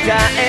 え